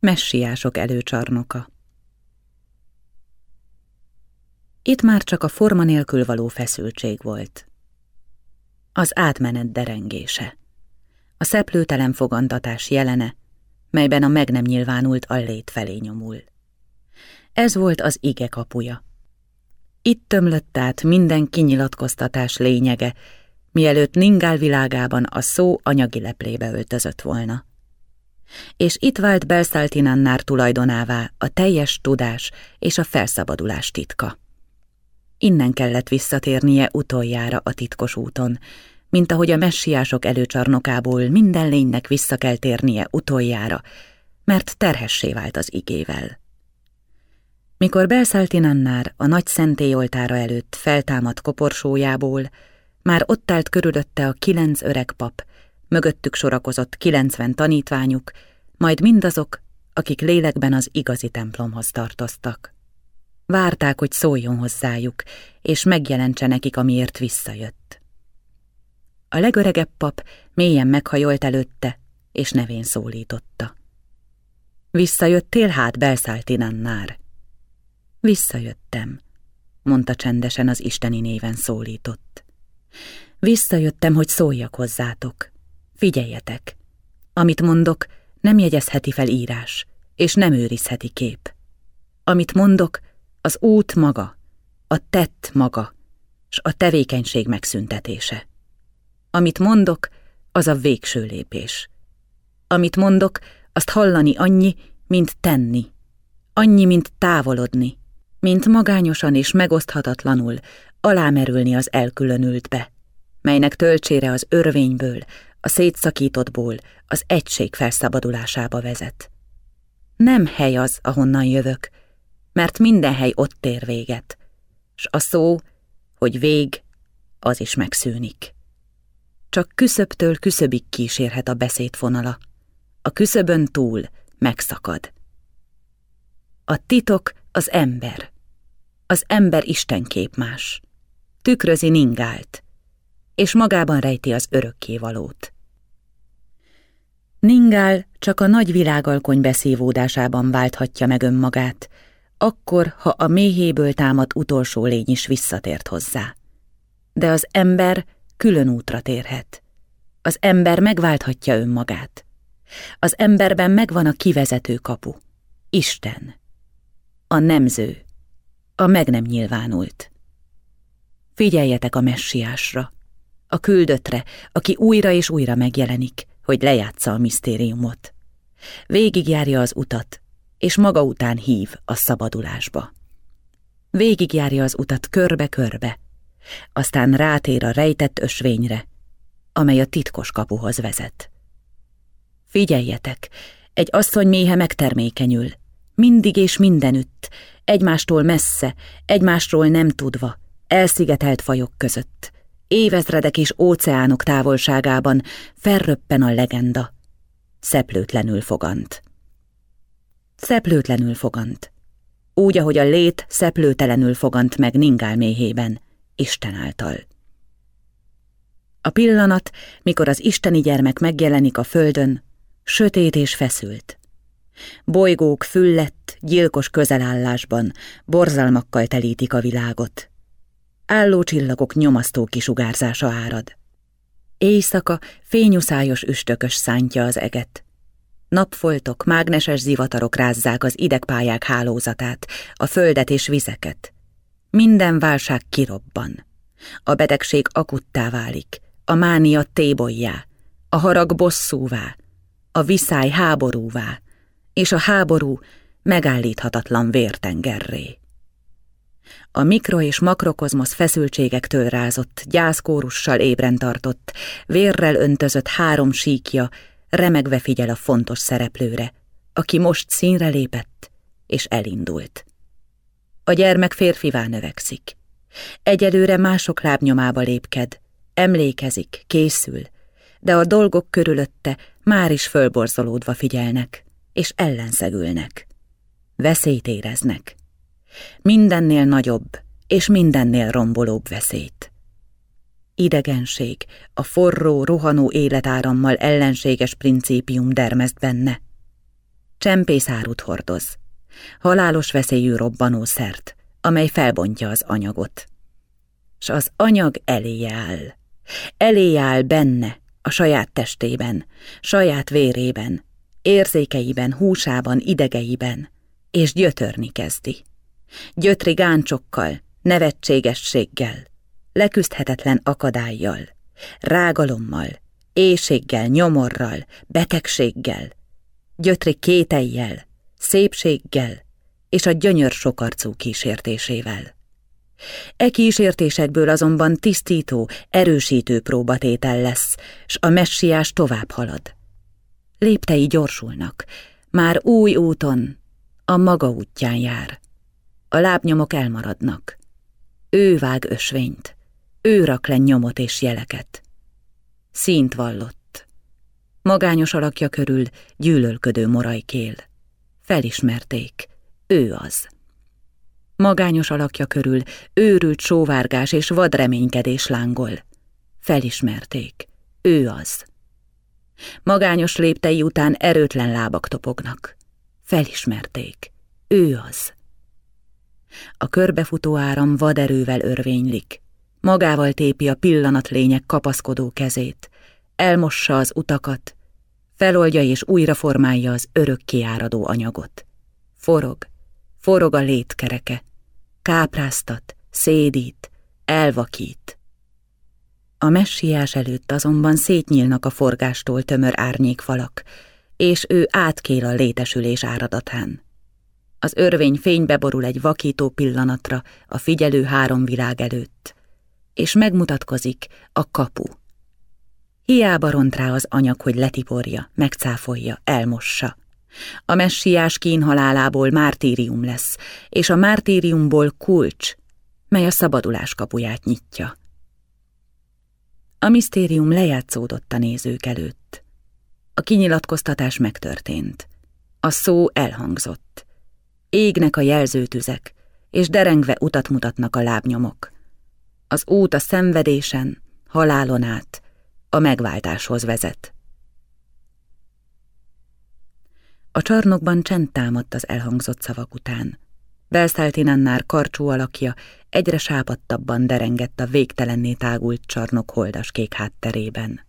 Messiások előcsarnoka Itt már csak a forma nélkül való feszültség volt. Az átmenet derengése. A szeplőtelen fogantatás jelene, melyben a meg nem nyilvánult allét felé nyomul. Ez volt az ige kapuja. Itt tömlött át minden kinyilatkoztatás lényege, mielőtt Ningál világában a szó anyagi leplébe öltözött volna. És itt vált Belszáltinannár tulajdonává a teljes tudás és a felszabadulás titka. Innen kellett visszatérnie utoljára a titkos úton, mint ahogy a messiások előcsarnokából minden lénynek vissza kell térnie utoljára, mert terhessé vált az igével. Mikor Belszáltinannár a nagy szentélyoltára előtt feltámadt koporsójából, már ott állt körülötte a kilenc öreg pap, mögöttük sorakozott kilencven tanítványuk, majd mindazok, akik lélekben az igazi templomhoz tartoztak. Várták, hogy szóljon hozzájuk, és megjelentse nekik, amiért visszajött. A legöregebb pap mélyen meghajolt előtte, és nevén szólította. Visszajöttél hát, Belszáltinannár? Visszajöttem, mondta csendesen az isteni néven szólított. Visszajöttem, hogy szóljak hozzátok. Figyeljetek! Amit mondok, nem jegyezheti fel írás, és nem őrizheti kép. Amit mondok, az út maga, a tett maga, s a tevékenység megszüntetése. Amit mondok, az a végső lépés. Amit mondok, azt hallani annyi, mint tenni. Annyi, mint távolodni, mint magányosan és megoszthatatlanul alámerülni az elkülönültbe, melynek töltsére az örvényből, a szétszakítottból az egység felszabadulásába vezet. Nem hely az, ahonnan jövök, mert minden hely ott ér véget, s a szó, hogy vég, az is megszűnik. Csak küszöbtől küszöbig kísérhet a beszédfonala, a küszöbön túl megszakad. A titok az ember. Az ember Isten képmás. Tükrözi Ningált, és magában rejti az örökkévalót. Ningál csak a nagy világalkony beszívódásában válthatja meg önmagát, akkor, ha a méhéből támadt utolsó lény is visszatért hozzá. De az ember külön útra térhet. Az ember megválthatja önmagát. Az emberben megvan a kivezető kapu. Isten. A nemző. A meg nem nyilvánult. Figyeljetek a messiásra, a küldöttre, aki újra és újra megjelenik, hogy lejátsza a misztériumot. Végigjárja az utat, és maga után hív a szabadulásba. Végigjárja az utat körbe-körbe, aztán rátér a rejtett ösvényre, amely a titkos kapuhoz vezet. Figyeljetek, egy asszony méhe megtermékenyül, mindig és mindenütt, egymástól messze, egymástról nem tudva, elszigetelt fajok között, évezredek és óceánok távolságában felröppen a legenda. Szeplőtlenül fogant. Szeplőtlenül fogant. Úgy, ahogy a lét szeplőtelenül fogant meg Ningál méhében, Isten által. A pillanat, mikor az isteni gyermek megjelenik a földön, sötét és feszült. Bolygók füllett, gyilkos közelállásban, borzalmakkal telítik a világot. Álló csillagok nyomasztó kisugárzása árad. Éjszaka fényuszályos üstökös szántja az eget. Napfoltok, mágneses zivatarok rázzák az idegpályák hálózatát, a földet és vizeket. Minden válság kirobban. A betegség akuttá válik, a mánia tébolyjá, a harag bosszúvá, a viszály háborúvá, és a háború megállíthatatlan vértengerré. A mikro- és makrokozmosz feszültségektől rázott, gyászkórussal ébren tartott, vérrel öntözött három síkja remegve figyel a fontos szereplőre, aki most színre lépett és elindult. A gyermek férfivá növekszik. Egyelőre mások lábnyomába lépked, emlékezik, készül, de a dolgok körülötte már is fölborzolódva figyelnek, és ellenszegülnek. Veszélyt éreznek. Mindennél nagyobb, és mindennél rombolóbb veszélyt. Idegenség, a forró, rohanó életárammal ellenséges principium dermeszt benne. Csempészárút hordoz. Halálos veszélyű robbanószert, amely felbontja az anyagot. S az anyag eléje áll. Eléje áll benne, a saját testében, saját vérében, érzékeiben, húsában, idegeiben, és gyötörni kezdi. Gyötri gáncsokkal, nevetségességgel, leküzdhetetlen akadályjal, rágalommal, éjséggel, nyomorral, betegséggel, gyötri kétejjel, szépséggel és a gyönyör sokarcú kísértésével. E kísértésekből azonban tisztító, erősítő próbatétel lesz, s a messiás tovább halad. Léptei gyorsulnak, már új úton, a maga útján jár. A lábnyomok elmaradnak. Ő vág ösvényt, ő rak le nyomot és jeleket. Színt vallott. Magányos alakja körül gyűlölködő morajkél. Felismerték, ő az. Magányos alakja körül őrült sóvárgás és vadreménykedés lángol. Felismerték, ő az. Magányos léptei után erőtlen lábak topognak. Felismerték, ő az. A körbefutó áram vaderővel örvénylik. Magával tépi a pillanatlények kapaszkodó kezét, elmossa az utakat, feloldja és újra formálja az örökké áradó anyagot. Forog, forog a létkereke, kápráztat, szédít, elvakít. A messiás előtt azonban szétnyílnak a forgástól tömör árnyékfalak, és ő átkél a létesülés áradatán. Az örvény fénybe borul egy vakító pillanatra a figyelő három világ előtt, és megmutatkozik a kapu. Hiába ront rá az anyag, hogy letiporja, megcáfolja, elmossa. A messiás kínhalálából mártírium lesz, és a mártíriumból kulcs, mely a szabadulás kapuját nyitja. A misztérium lejátszódott a nézők előtt. A kinyilatkoztatás megtörtént. A szó elhangzott. Égnek a jelzőtüzek, és derengve utat mutatnak a lábnyomok. Az út a szenvedésen, halálon át, a megváltáshoz vezet. A csarnokban csend támadt az elhangzott szavak után. Belszáltinannár karcsú alakja egyre sápadtabban derengett a végtelenné tágult csarnok holdas kék hátterében.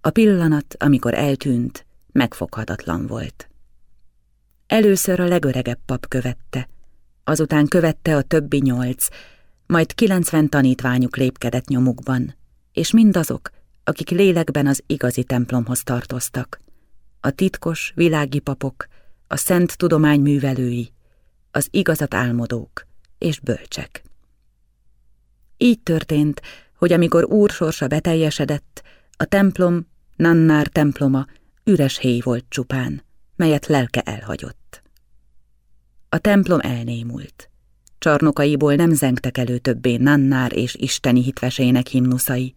A pillanat, amikor eltűnt, megfoghatatlan volt. Először a legöregebb pap követte, azután követte a többi nyolc, majd kilencven tanítványuk lépkedett nyomukban, és mindazok, akik lélekben az igazi templomhoz tartoztak. A titkos, világi papok, a szent tudomány művelői, az igazat álmodók és bölcsek. Így történt, hogy amikor úr sorsa beteljesedett, a templom, Nannár temploma üres héj volt csupán, melyet lelke elhagyott. A templom elnémult. Csarnokaiból nem zengtek elő többé Nannár és isteni hitvesének himnuszai.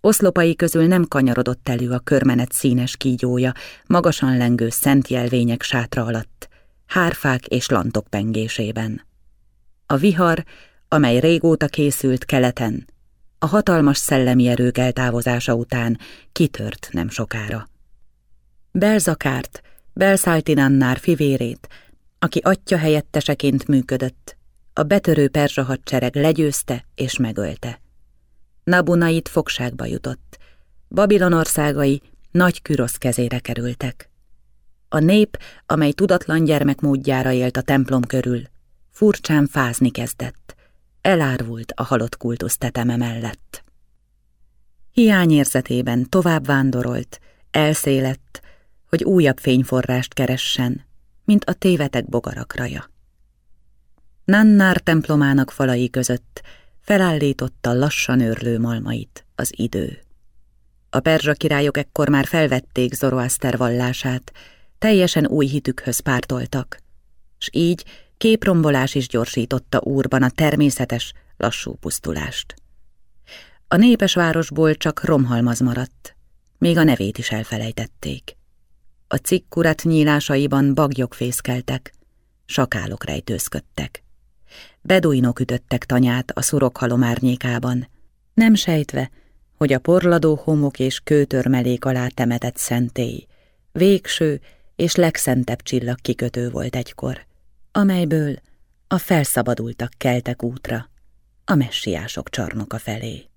Oszlopai közül nem kanyarodott elő a körmenet színes kígyója, magasan lengő szent jelvények sátra alatt, hárfák és lantok pengésében. A vihar, amely régóta készült keleten, a hatalmas szellemi erők eltávozása után kitört nem sokára. Belzakárt, Belszáltinannár fivérét, aki atya helyetteseként működött, a betörő perzsa hadsereg legyőzte és megölte. Nabunait fogságba jutott. Babilon országai nagy kürosz kezére kerültek. A nép, amely tudatlan gyermek módjára élt a templom körül, furcsán fázni kezdett. Elárvult a halott kultusz teteme mellett. Hiányérzetében tovább vándorolt, elszélett, hogy újabb fényforrást keressen, mint a tévetek bogarakraja. Nannár templomának falai között felállította lassan őrlő malmait az idő. A perzsa királyok ekkor már felvették Zoroaster vallását, teljesen új hitükhöz pártoltak, s így képrombolás is gyorsította úrban a természetes, lassú pusztulást. A népes városból csak romhalmaz maradt, még a nevét is elfelejtették. A cikkurat nyílásaiban bagyok fészkeltek, sakálok rejtőzködtek. Beduinok ütöttek tanyát a szurokhalom árnyékában, nem sejtve, hogy a porladó homok és kőtörmelék alá temetett szentély, végső és legszentebb csillag kikötő volt egykor, amelyből a felszabadultak keltek útra, a messiások csarnoka felé.